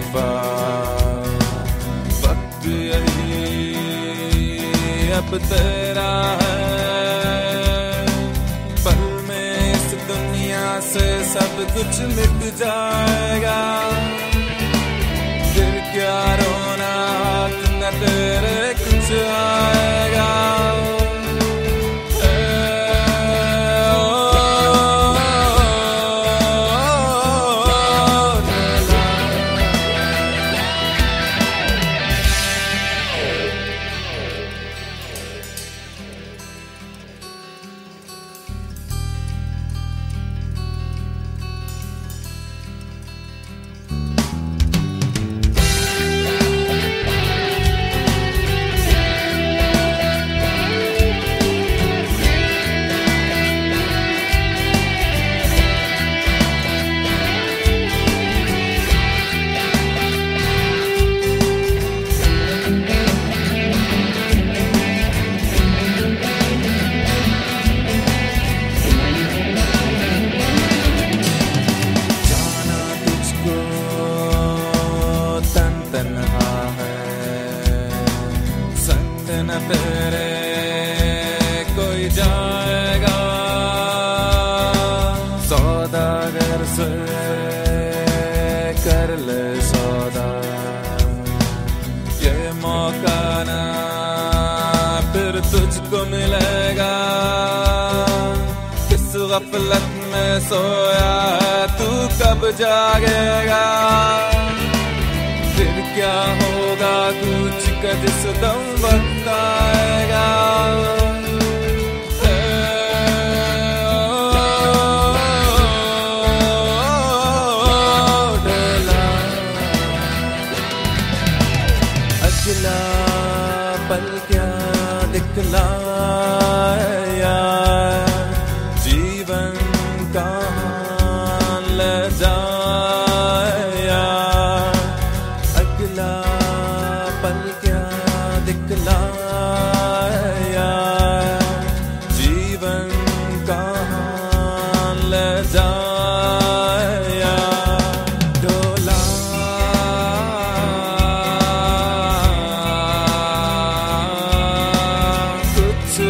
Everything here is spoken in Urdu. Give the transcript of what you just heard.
ربا وقت یہی اب تیرا ہے۔ پل میں اس دنیا سے سب کچھ مٹ جائے گا۔ پھر کیا رونا، ہاتھ نہ تیرے کچھ آئے سنگ نہ تیرے کوئی جائے گا سوداگر سے کر لے سودا یہ موقع نہ پھر تجھ کو ملے گا کس غفلت میں سویا تو کب جاگے گا کیا ہوگا کچھ کا جس وقت آئے پل کیا دکھلایا جیون لے جایا ڈولا کچھ